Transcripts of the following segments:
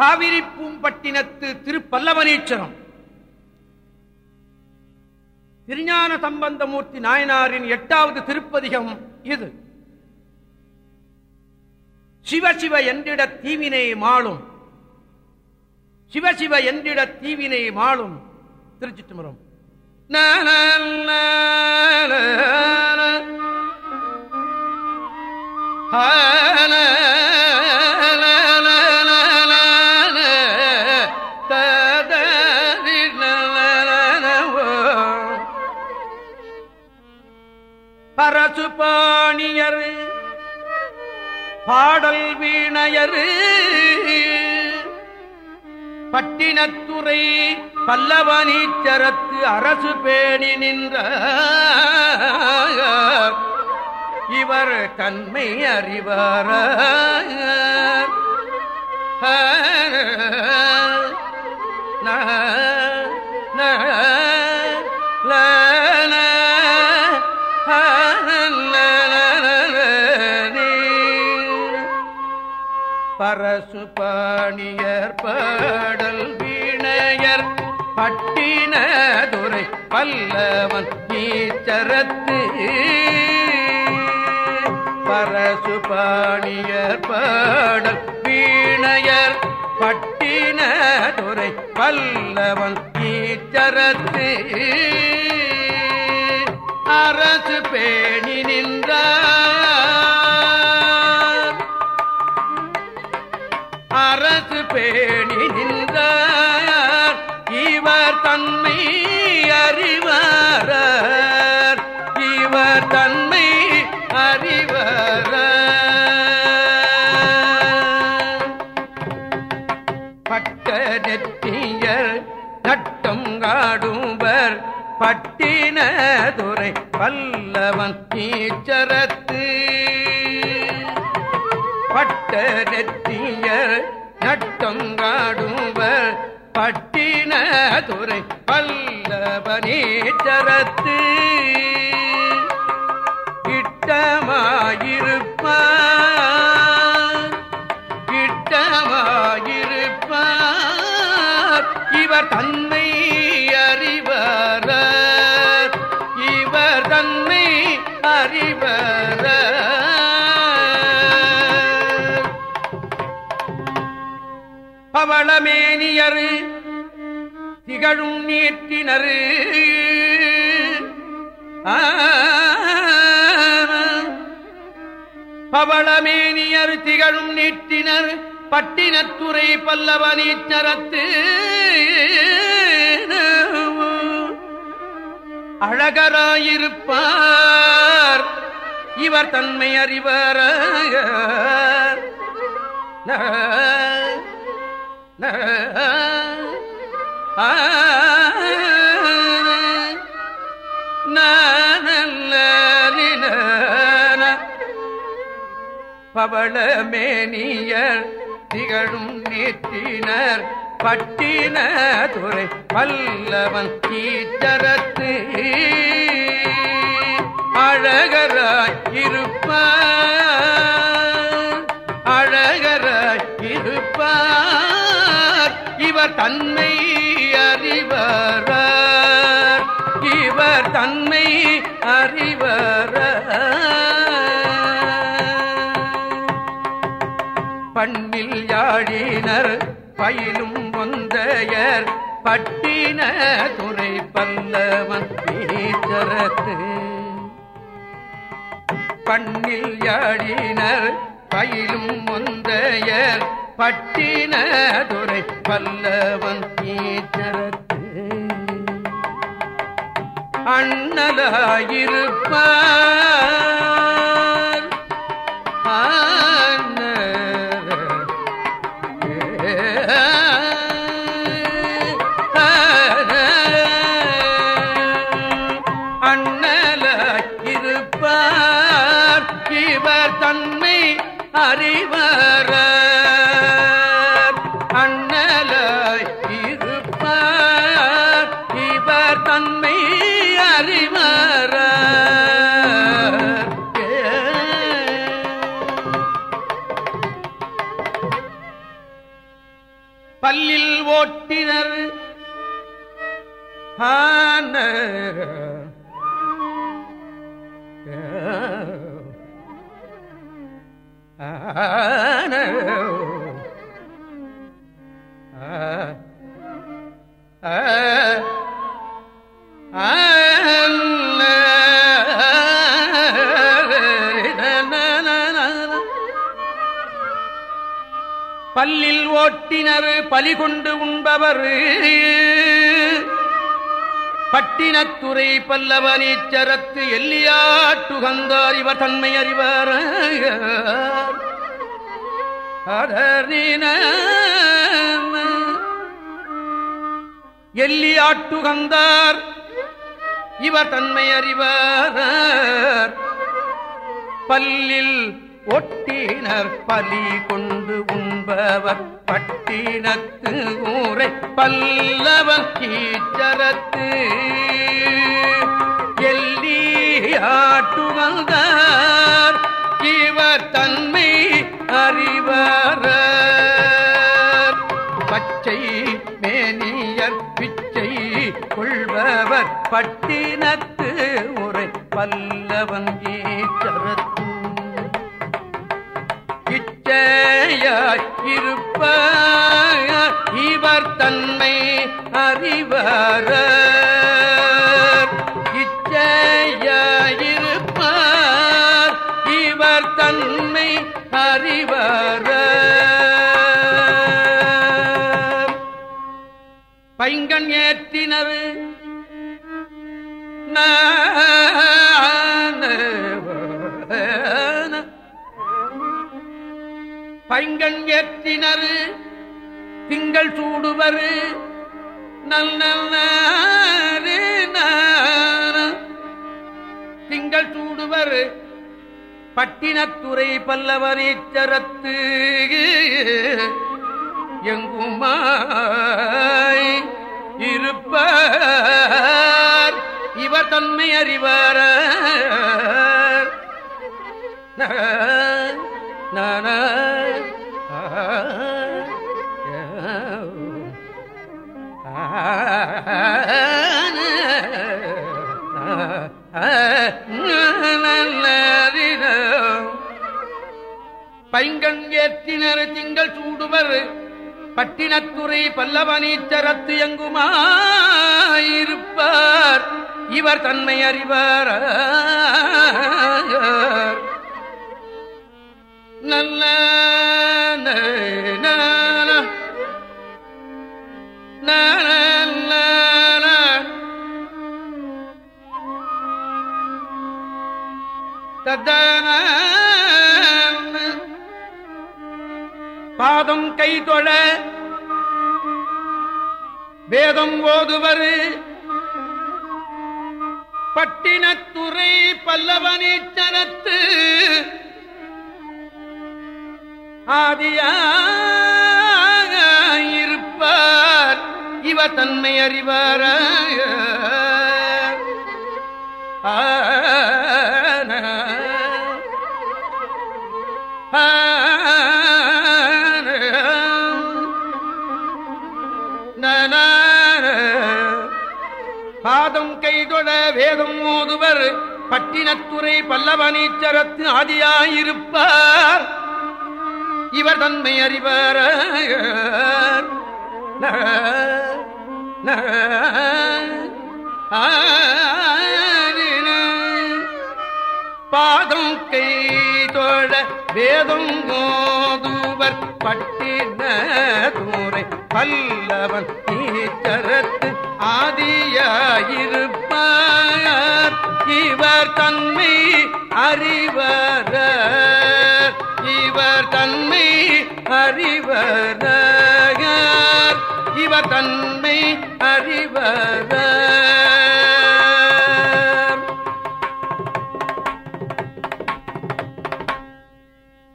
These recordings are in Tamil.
காவிரி பூம்பட்டினத்து திருப்பல்லவனீச்சரம் திருஞான சம்பந்தமூர்த்தி நாயனாரின் எட்டாவது திருப்பதிகம் இது. சிவசிவ என்றிட தீவினை மாளும். சிவசிவ என்றிட தீவினை மாளும். திருச்சிட்டுமரம் பரசு பாடல் வீணையரு பட்டினத்துறை பல்லவனீச்சரத்து அரசு பேணி நின்ற இவர் தன்மை அறிவார. நான் பரசு பாணியர் பாடல் வீணையர் பட்டினதுரை பல்லவன் ஈச்சரத்து பரசு பாணியர் பாடல் வீணையர் பட்டினதுரை பல்லவன் ஈச்சரத்து அரசு பேணி நின்றார். பேணி நின்றார். இவர் தன்மை அறிவார இவர் தன்மை அறிவார பட்ட நெற்றியர் நட்டம் காடுவர். பட்டினதுரை பல்லவன் ஈச்சரத்து பட்ட நெற்றியர் நட்டங்காடுவர் பட்டினதுரை பல்லவனீச்சரத்து இட்டமாயிருப்பார் இட்டமாயிருப்பார். இவர் தன் பவளமேனியரு திகழும் நீற்றினரு பவளமேனியர் திகழும் நீட்டினர் பட்டினத்துறை பல்லவ நீச்சரத்து. அழகராயிருப்பார். இவர் தன்மை அறிவார் பவளமேனியர் திகழும் நேற்றினர் பட்டின துறை பல்லவன் ஈச்சரத்து. அழகராய் இருப்பார். அழகராய் இருப்பார். இவர் தன்மை பண்ணில் யாழினர் பயிலும் ஒந்தையர் பட்டின துறை பல்லவன் நீச்சரத்து. பண்ணில் யாழினர் பயிலும் ஒந்தையர் பட்டின துறை பல்லவன் ஈச்சரத்து அண்ணலாயிருப்பார். பல்லில் பலிகொண்டு உண்பவர். பட்டினத்துறை பல்லவ நீச்சரத்து எல்லியாட்டுகந்தார் இவர் தன்மை அறிவார். எல்லியாட்டுகந்தார் இவர் தன்மை அறிவார். பல்லில் ஒட்டினர் பலி கொண்டு உண்பவர். பட்டினத்து ஊரை பல்லவன் கீச்சரத்து எல்லி ஆட்டுகந்தார் இவர் தன்மை அறிவார. பச்சை மேனியர் பிச்சை கொள்பவர். பட்டினத்து உரை பல்லவன் கீச்ச இச்சையாய் இருப்ப இவர் தன்மை அறிவார இச்சையாயிருப்பார் இவர் தன்மை அறிவார பைங்கண் ஏற்றினர் நான் பைங்கண் ஏற்றினர். திங்கள் சூடுவர். நல்ல திங்கள் சூடுவர். பட்டினத்துறை பல்லவரீச்சரத்து எங்குமாய் இருப்பார். இவர் தன்மை அறிவார். நான பைங்கண் திங்கள் சூடுவர். பட்டினத்துறை பல்லவனீச்சரத்து எங்குமாயிருப்பார். இவர் தன்மை அறிவார். நல்ல பாதம் கை தொழ. வேதம் ஓதுவர். பட்டினத்துறை பல்லவனீச்சரத்து ஆதியாயிருப்பார் இவ தன்மை அறிவார ஆ தொட வேதம் ஓதுவர் பட்டினத்துறை பல்லவனீச்சரத்து ஆதியாயிருப்பார். இவர் தன்மை அறிவர். பாதம் கை தோழ வேதம் கோதுவர் பட்டின தூரை பல்லவன் ஈச்சரத்து ஆதியாயிருப்பார். இவர் தன்மை அறிவர இவர் தன்மை அறிவர இவர் தன்மை அறிவர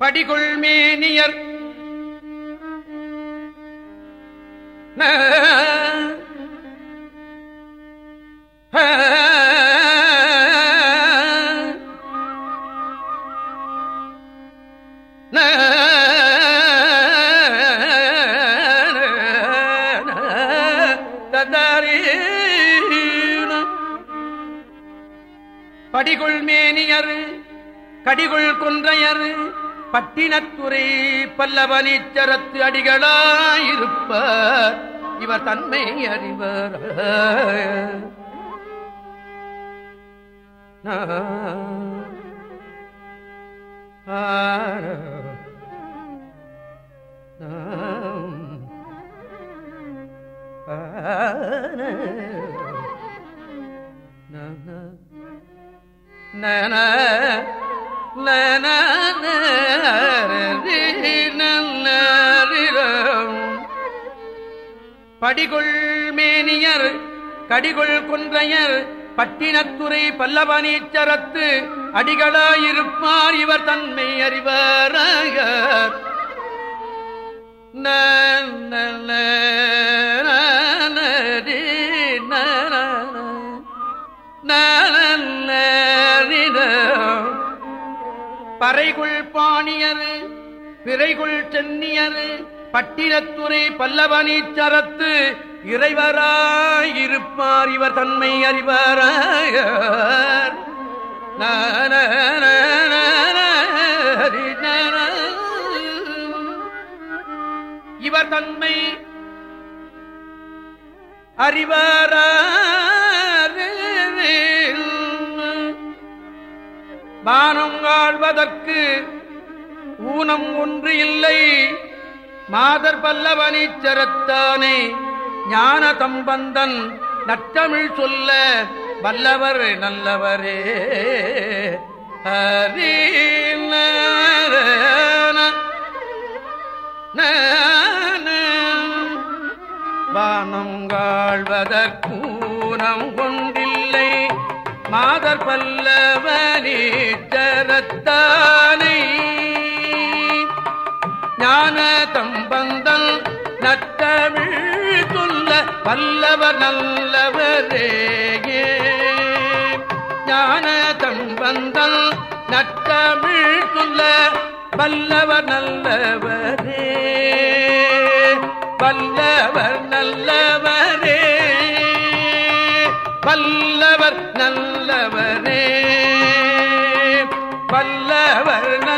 படிகொள் மேனியர் படிகுள் மேனியர் கடிகுள் குன்றையர் பட்டினத்துறை பல்லவனீச்சரத்து அடிகளாயிருப்பார். இவர் தன்மை அறிவர். நன நன படிகொள் மேனியர் கடிகொள் குன்றையர் பட்டினத்துறை பல்லவனீச்சரத்து அடிகளாயிருப்பார் இவர் தன்மை அறிவார் பறைகுள் பாணியர் பிறைகுள் சென்னியரு பட்டினத்துறை பல்லவனீச்சரத்து இறைவராயிருப்பார் இவர் தன்மை அறிவார் இவர் தன்மை அறிவார வானம் வாழ்வதற்கு ஊனம் ஒன்று இல்லை. மாதர் பல்லவனீச்சரத்தானே ஞான தம்பந்தன் நற்றமிழ் சொல்ல வல்லவர் நல்லவரே. ஹரீன வானம் வாழ்வதற்கூனம் கொண்டில்லை. மாதர் பல்லவனீச்சரத்தானே ஞான தம்பந்தன் நற்றமிழ் சொல்ல வல்லவர் நல்லவரே. ஞான தம்பந்தன் நற்றமிழ் சொல்ல வல்லவர் நல்லவரே. வல்லவர் நல்லவரே. வல்லவர் நல்லவரே. வல்லவர்